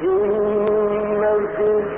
إن في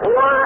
One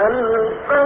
ألقى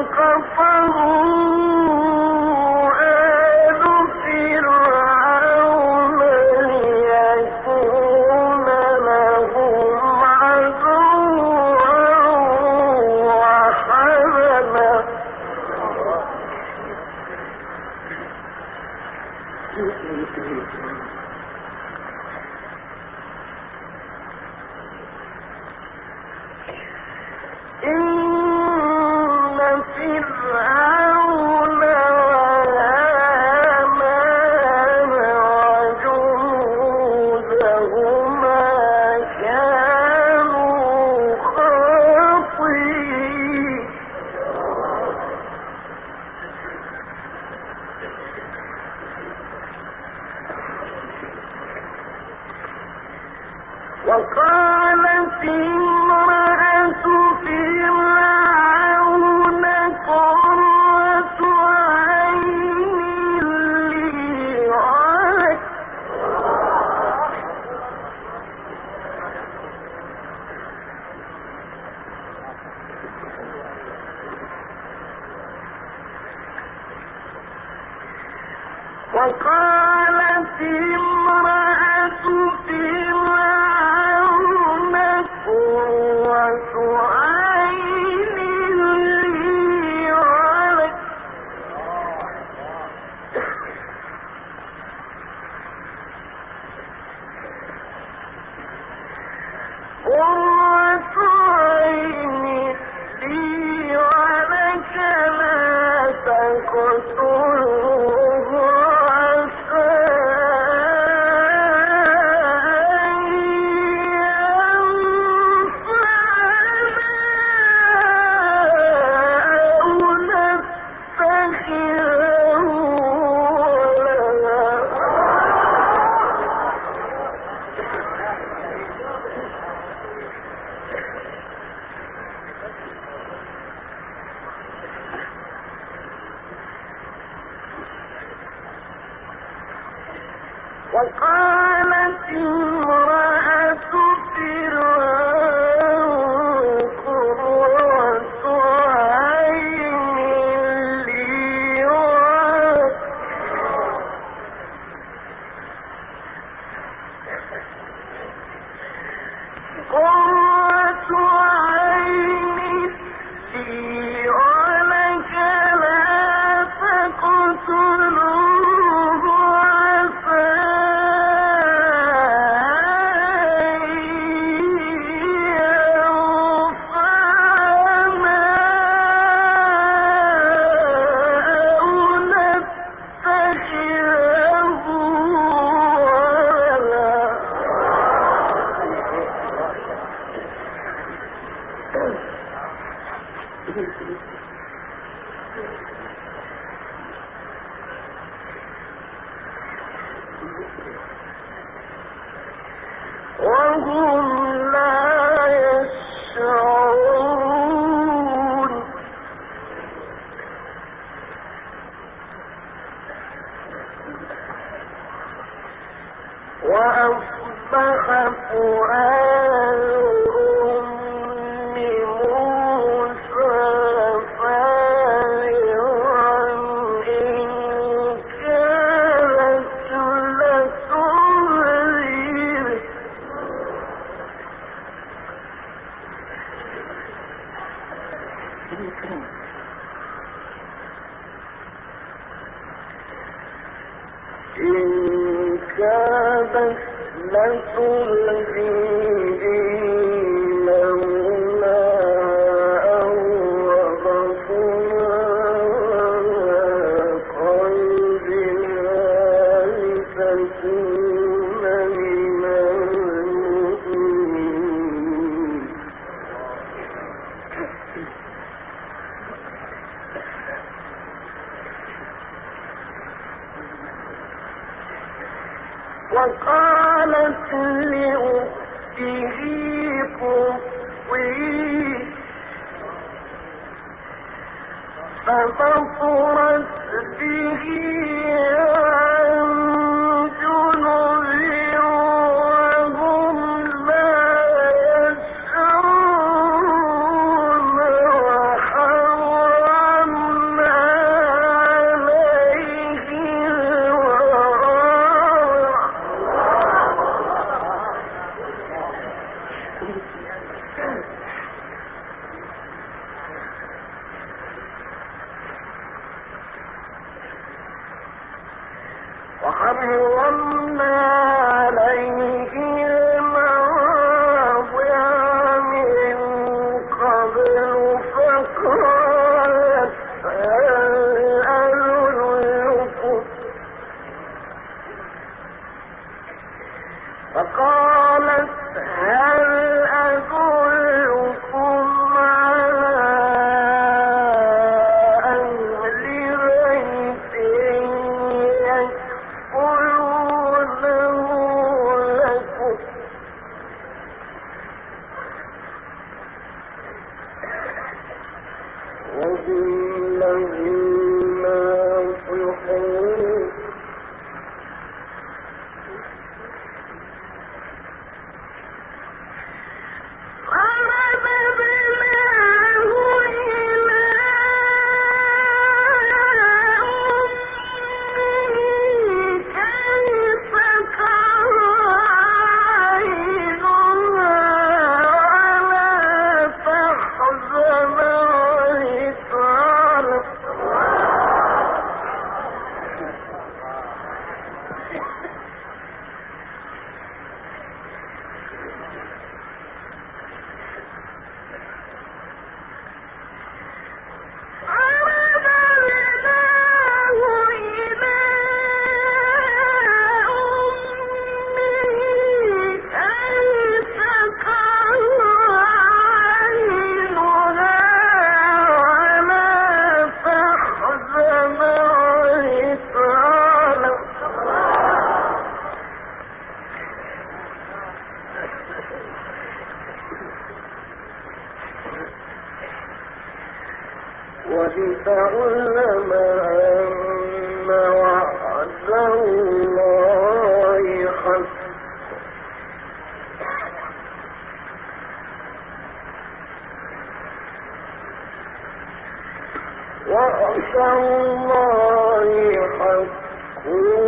here Ooh.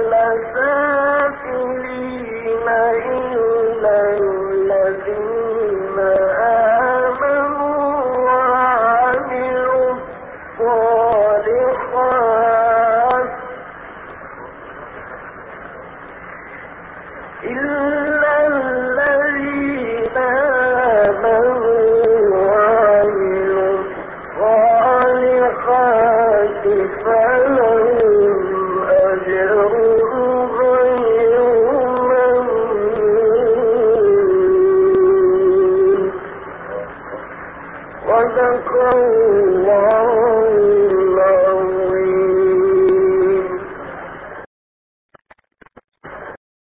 لك